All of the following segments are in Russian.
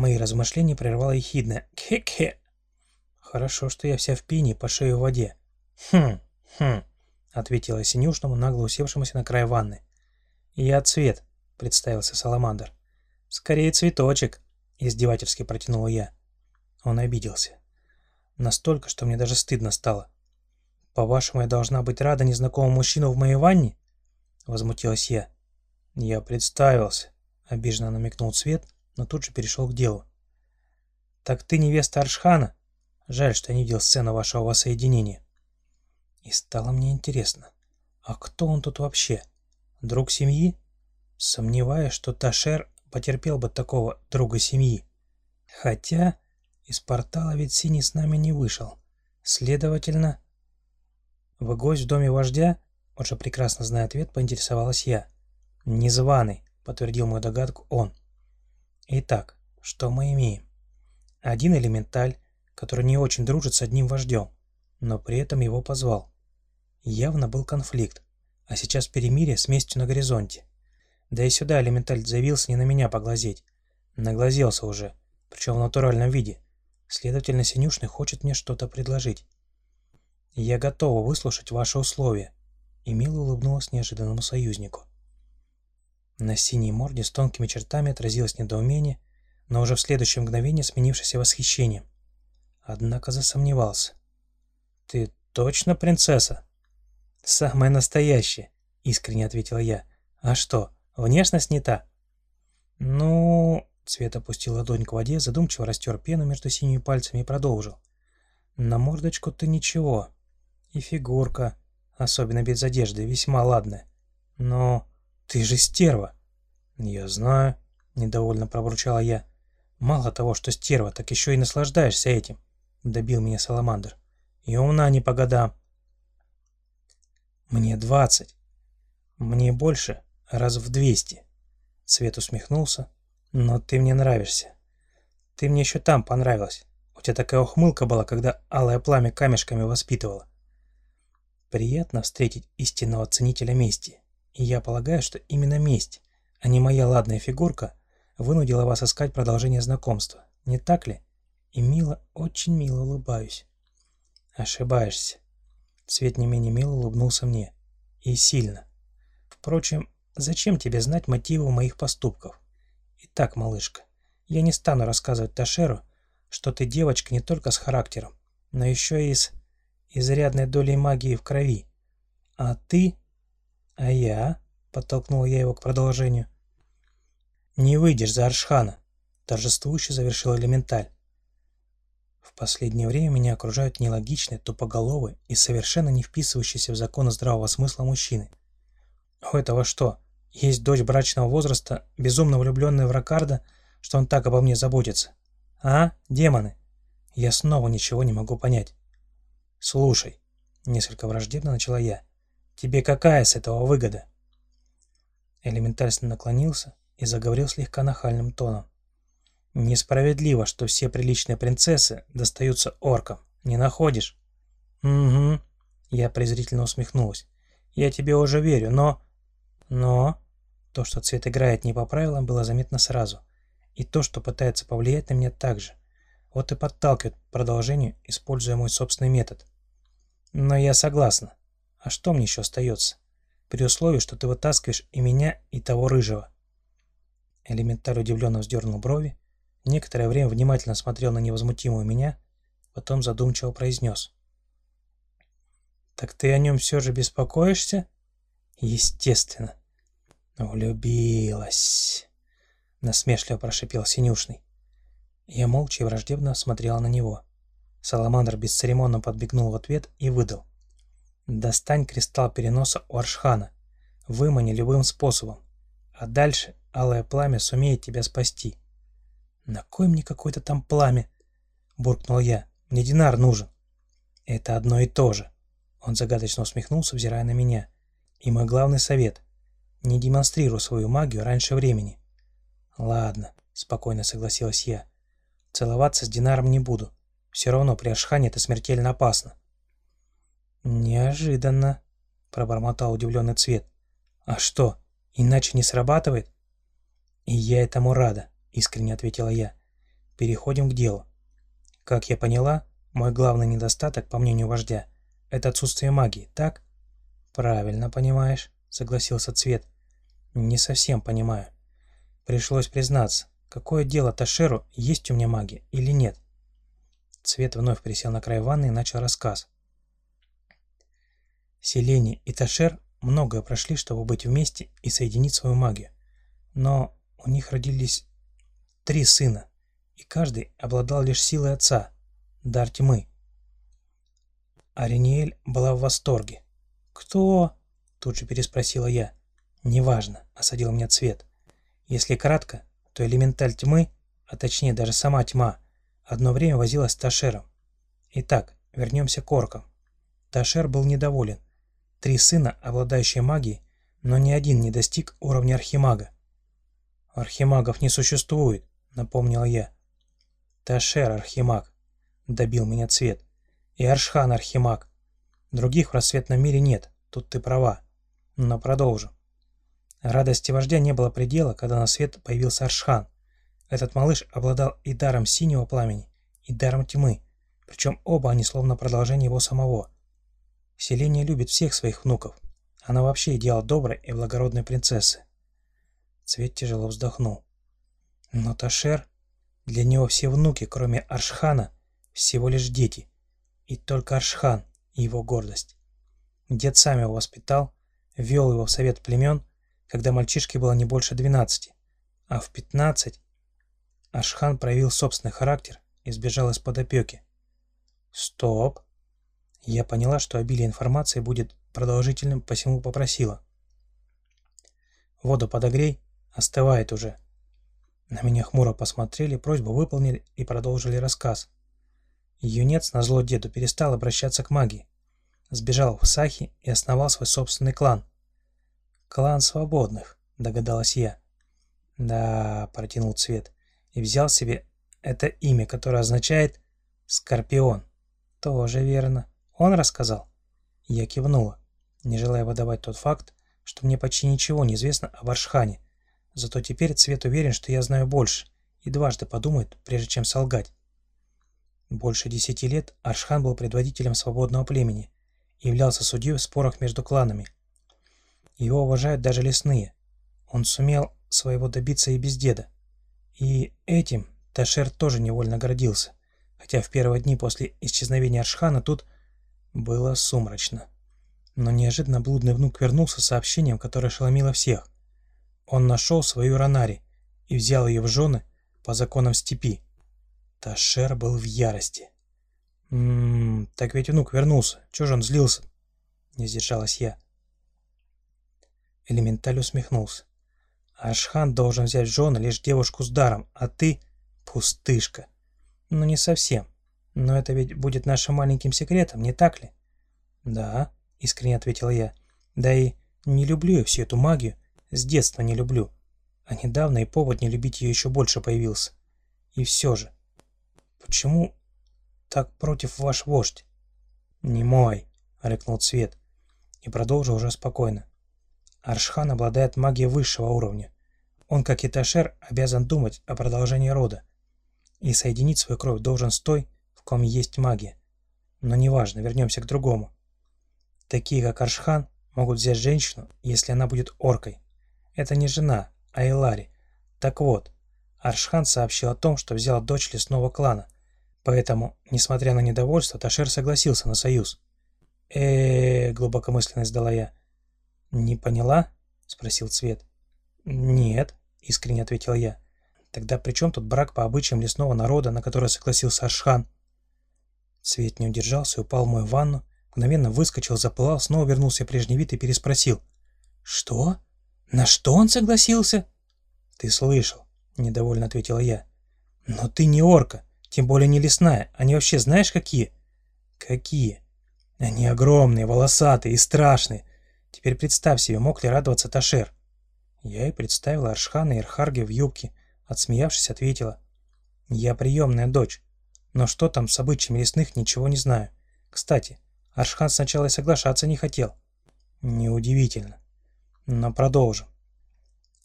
Мои размышления прервало ехидное «Кхе-кхе». Хорошо, что я вся в пене по шею в воде. «Хм, хм», — ответила синюшному, нагло усевшемуся на край ванны. «Я цвет», — представился Саламандр. «Скорее цветочек», — издевательски протянул я. Он обиделся. Настолько, что мне даже стыдно стало. «По-вашему, я должна быть рада незнакомому мужчину в моей ванне?» Возмутилась я. «Я представился», — обиженно намекнул Цвет, но тут же перешел к делу. «Так ты невеста Аршхана? Жаль, что я не видел сцену вашего воссоединения». И стало мне интересно, а кто он тут вообще? Друг семьи? Сомневаюсь, что Ташер потерпел бы такого друга семьи. Хотя из портала ведь Синий с нами не вышел. Следовательно... Вы гость в доме вождя? Уже прекрасно зная ответ, поинтересовалась я. Незваный, подтвердил мою догадку он. Итак, что мы имеем? Один элементаль, который не очень дружит с одним вождем, но при этом его позвал. Явно был конфликт, а сейчас перемирие с местью на горизонте. Да и сюда элементаль заявился не на меня поглазеть. Наглазелся уже, причем в натуральном виде. Следовательно, Синюшный хочет мне что-то предложить. Я готова выслушать ваши условия. И мило улыбнулась неожиданному союзнику. На синей морде с тонкими чертами отразилось недоумение, но уже в следующее мгновение сменившееся восхищением. Однако засомневался. «Ты точно принцесса?» «Самая настоящая», — искренне ответила я. «А что, внешность не та?» «Ну...» — Цвет опустил ладонь к воде, задумчиво растер пену между синими пальцами и продолжил. «На мордочку ты ничего. И фигурка, особенно без одежды, весьма ладная. Но ты же стерва!» «Я знаю», — недовольно пробурчала я. «Мало того, что стерва, так еще и наслаждаешься этим», — добил меня Саламандр. «И умна не по годам. Мне двадцать. Мне больше раз в двести. Цвет усмехнулся. Но ты мне нравишься. Ты мне еще там понравилась. У тебя такая ухмылка была, когда алое пламя камешками воспитывала. Приятно встретить истинного ценителя мести. И я полагаю, что именно месть, а не моя ладная фигурка, вынудила вас искать продолжение знакомства. Не так ли? И мило, очень мило улыбаюсь. Ошибаешься. Цвет не менее мило улыбнулся мне. И сильно. Впрочем, зачем тебе знать мотивы моих поступков? Итак, малышка, я не стану рассказывать Ташеру, что ты девочка не только с характером, но еще и с изрядной долей магии в крови. А ты... А я... Подтолкнул я его к продолжению. «Не выйдешь за Аршхана», — торжествующе завершил элементаль. В последнее время меня окружают нелогичные, тупоголовые и совершенно не вписывающиеся в законы здравого смысла мужчины. У этого что, есть дочь брачного возраста, безумно влюбленная в Ракарда, что он так обо мне заботится? А, демоны? Я снова ничего не могу понять. Слушай, несколько враждебно начала я. Тебе какая с этого выгода? Элементально наклонился и заговорил слегка нахальным тоном. Несправедливо, что все приличные принцессы достаются оркам. Не находишь? Угу. Я презрительно усмехнулась. Я тебе уже верю, но... Но... То, что цвет играет не по правилам, было заметно сразу. И то, что пытается повлиять на меня также. Вот и подталкивает к продолжению, используя мой собственный метод. Но я согласна. А что мне еще остается? При условии, что ты вытаскиваешь и меня, и того рыжего. Элементарь удивленно вздернул брови, Некоторое время внимательно смотрел на невозмутимую меня, потом задумчиво произнес. «Так ты о нем все же беспокоишься?» «Естественно». «Влюбилась», — насмешливо прошипел Синюшный. Я молча и враждебно смотрела на него. Саламандр бесцеремонно подбегнул в ответ и выдал. «Достань кристалл переноса у Аршхана. Вымани любым способом. А дальше алое пламя сумеет тебя спасти. «На кой мне какое-то там пламя?» — буркнул я. «Мне динар нужен». «Это одно и то же». Он загадочно усмехнулся, взирая на меня. «И мой главный совет — не демонстрируй свою магию раньше времени». «Ладно», — спокойно согласилась я. «Целоваться с Динаром не буду. Все равно при Ашхане это смертельно опасно». «Неожиданно», — пробормотал удивленный цвет. «А что, иначе не срабатывает?» «И я этому рада. — искренне ответила я. Переходим к делу. Как я поняла, мой главный недостаток, по мнению вождя, это отсутствие магии, так? Правильно понимаешь, согласился Цвет. Не совсем понимаю. Пришлось признаться, какое дело Ташеру, есть у меня магия или нет. Цвет вновь присел на край ванны и начал рассказ. Селени и Ташер многое прошли, чтобы быть вместе и соединить свою магию. Но у них родились три сына, и каждый обладал лишь силой отца, дар тьмы. Ариниэль была в восторге. «Кто?» – тут же переспросила я. «Неважно», – осадил меня цвет. Если кратко, то элементаль тьмы, а точнее даже сама тьма, одно время возилась с Ташером. Итак, вернемся к оркам. Ташер был недоволен. Три сына, обладающие магией, но ни один не достиг уровня архимага. «Архимагов не существует», — напомнил я. «Ташер архимаг», — добил меня цвет. «И Аршхан архимаг. Других в рассветном мире нет, тут ты права. Но продолжим. Радости вождя не было предела, когда на свет появился Аршхан. Этот малыш обладал и даром синего пламени, и даром тьмы, причем оба они словно продолжение его самого. Селения любит всех своих внуков. Она вообще идеал доброй и благородной принцессы. Цвет тяжело вздохнул. Но Ташер, для него все внуки, кроме Аршхана, всего лишь дети. И только Аршхан и его гордость. Дед сам его воспитал, вел его в совет племен, когда мальчишке было не больше 12, а в 15 Аршхан проявил собственный характер и сбежал из-под опеки. Стоп. Я поняла, что обилие информации будет продолжительным, посему попросила. «Воду подогрей, остывает уже». На меня хмуро посмотрели, просьбу выполнили и продолжили рассказ. Юнец на зло деду перестал обращаться к магии. Сбежал в Сахи и основал свой собственный клан. «Клан свободных», — догадалась я. «Да», — протянул Цвет, и взял себе это имя, которое означает «Скорпион». «Тоже верно. Он рассказал?» Я кивнула, не желая выдавать тот факт, что мне почти ничего не известно об Аршхане. Зато теперь Цвет уверен, что я знаю больше, и дважды подумает, прежде чем солгать. Больше десяти лет Аршхан был предводителем свободного племени являлся судьей в спорах между кланами. Его уважают даже лесные. Он сумел своего добиться и без деда. И этим Ташер тоже невольно гордился хотя в первые дни после исчезновения Аршхана тут было сумрачно. Но неожиданно блудный внук вернулся с сообщением, которое ошеломило всех. Он нашел свою Ранари и взял ее в жены по законам степи. Ташер был в ярости. «Ммм, так ведь внук вернулся. Чего же он злился?» Не сдержалась я. Элементаль усмехнулся. «Ашхан должен взять в жены лишь девушку с даром, а ты — пустышка. «Ну, не совсем. Но это ведь будет нашим маленьким секретом, не так ли?» «Да», — искренне ответила я. «Да и не люблю я всю эту магию. С детства не люблю. А недавно и повод не любить ее еще больше появился. И все же. Почему так против ваш вождь?» «Не мой», — рыкнул Цвет. И продолжил уже спокойно. Аршхан обладает магией высшего уровня. Он, как и Ташер, обязан думать о продолжении рода и соединить свою кровь должен с той, в ком есть магия. Но неважно, вернемся к другому. Такие, как Аршхан, могут взять женщину, если она будет оркой. Это не жена, а Элари. Так вот, Аршхан сообщил о том, что взял дочь лесного клана. Поэтому, несмотря на недовольство, Ташер согласился на союз. э, глубокомысленно сдала я. «Не поняла?» — спросил Цвет. «Нет», — искренне ответил я. Тогда при чем тут брак по обычаям лесного народа, на который согласился Ашхан? Цвет не удержался и упал в мою ванну, мгновенно выскочил, запылал, снова вернулся в прежний вид и переспросил. «Что? На что он согласился?» «Ты слышал», — недовольно ответила я. «Но ты не орка, тем более не лесная. Они вообще знаешь какие?» «Какие?» «Они огромные, волосатые и страшные. Теперь представь себе, мог ли радоваться Ташер?» Я и представила Аршхана и Ирхарги в юбке, Отсмеявшись, ответила. «Я приемная дочь. Но что там с обычаями лесных, ничего не знаю. Кстати, Аршхан сначала и соглашаться не хотел». «Неудивительно. Но продолжим».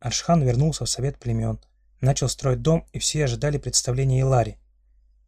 Аршхан вернулся в совет племен, начал строить дом, и все ожидали представления Илари.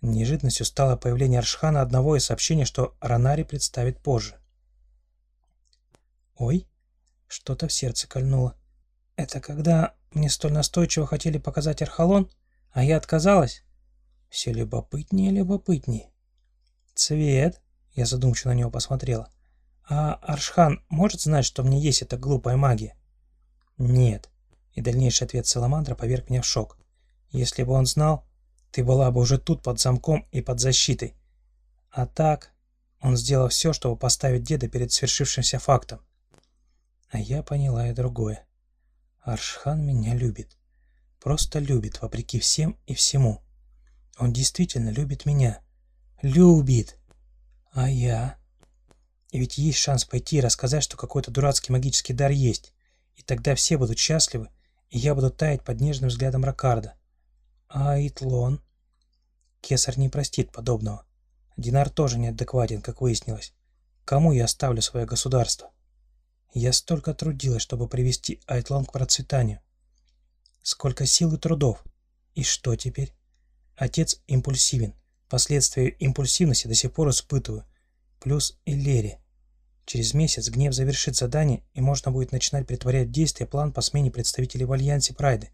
Неожиданностью стало появление Аршхана одного из сообщений, что Ранари представит позже. Ой, что-то в сердце кольнуло. Это когда мне столь настойчиво хотели показать Архалон, а я отказалась? Все любопытнее и любопытнее. Цвет, я задумчиво на него посмотрела. А Аршхан может знать, что мне есть эта глупая магия? Нет. И дальнейший ответ Саламандра поверг меня в шок. Если бы он знал, ты была бы уже тут под замком и под защитой. А так, он сделал все, чтобы поставить деда перед свершившимся фактом. А я поняла и другое. Аршхан меня любит. Просто любит, вопреки всем и всему. Он действительно любит меня. Любит. А я... И ведь есть шанс пойти и рассказать, что какой-то дурацкий магический дар есть. И тогда все будут счастливы, и я буду таять под нежным взглядом Ракарда. А Итлон? Кесар не простит подобного. Динар тоже неадекватен, как выяснилось. Кому я оставлю свое государство? Я столько трудилась, чтобы привести Айтлон к процветанию. Сколько сил и трудов. И что теперь? Отец импульсивен. Последствия импульсивности до сих пор испытываю. Плюс и Лере. Через месяц гнев завершит задание, и можно будет начинать притворять в действие план по смене представителей в Альянсе Прайды.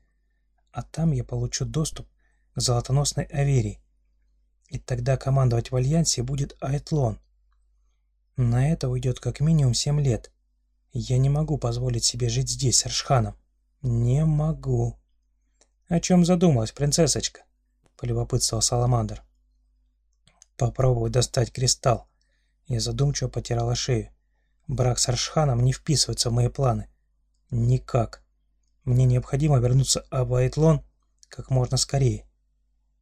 А там я получу доступ к золотоносной Аверии. И тогда командовать в Альянсе будет Айтлон. На это уйдет как минимум 7 лет. Я не могу позволить себе жить здесь с Аршханом. Не могу. О чем задумалась принцессочка? Полюбопытствовал Саламандр. Попробую достать кристалл. Я задумчиво потирала шею. Брак с Аршханом не вписывается в мои планы. Никак. Мне необходимо вернуться в Айтлон как можно скорее.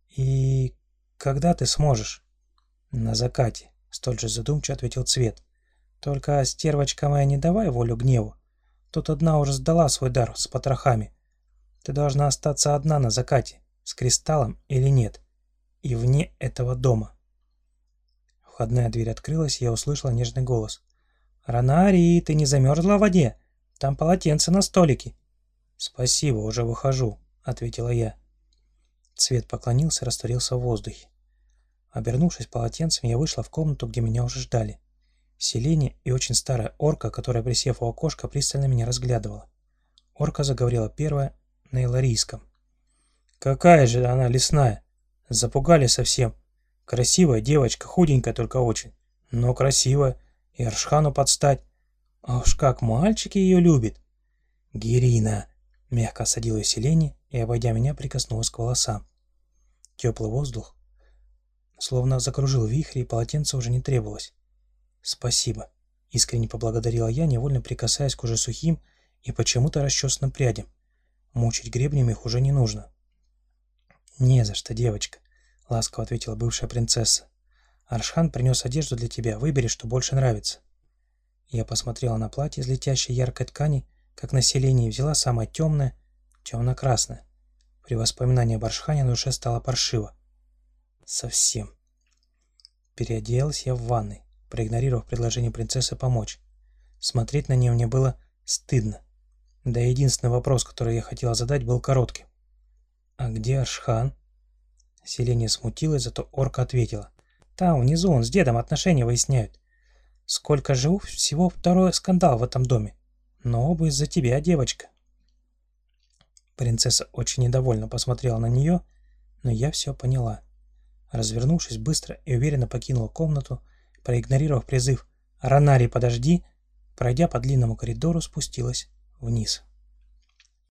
И когда ты сможешь? На закате, столь же задумчиво ответил Цвет. Только, стервочка моя, не давай волю гневу. Тут одна уже сдала свой дар с потрохами. Ты должна остаться одна на закате, с кристаллом или нет, и вне этого дома. Входная дверь открылась, я услышала нежный голос. «Ранари, ты не замерзла в воде? Там полотенце на столике». «Спасибо, уже выхожу», — ответила я. Цвет поклонился растворился в воздухе. Обернувшись полотенцем, я вышла в комнату, где меня уже ждали. Селение и очень старая орка, которая, присев у окошка, пристально меня разглядывала. Орка заговорила первая на иларийском. «Какая же она лесная! Запугали совсем. Красивая девочка, худенькая только очень, но красивая, и Аршхану подстать. А уж как мальчики ее любят!» «Гирина!» — мягко осадила селение и, обойдя меня, прикоснулась к волосам. Теплый воздух словно закружил вихрь, и полотенце уже не требовалось. «Спасибо», — искренне поблагодарила я, невольно прикасаясь к уже сухим и почему-то расчесанным прядям. Мучить гребнем их уже не нужно. «Не за что, девочка», — ласково ответила бывшая принцесса. «Аршхан принес одежду для тебя, выбери, что больше нравится». Я посмотрела на платье из летящей яркой ткани, как население, взяла самое темное, темно-красное. При воспоминании об Аршхане на душе стало паршиво. Совсем. Переоделась я в ванной проигнорировав предложение принцессы помочь. Смотреть на нее мне было стыдно. Да единственный вопрос, который я хотела задать, был коротким. «А где Ашхан?» Селение смутилось, зато орка ответила. «Там, внизу, он с дедом отношения выясняют. Сколько живу, всего второй скандал в этом доме. Но оба из-за тебя, девочка». Принцесса очень недовольно посмотрела на нее, но я все поняла. Развернувшись быстро и уверенно покинула комнату, проигнорировав призыв «Ранари, подожди!», пройдя по длинному коридору, спустилась вниз.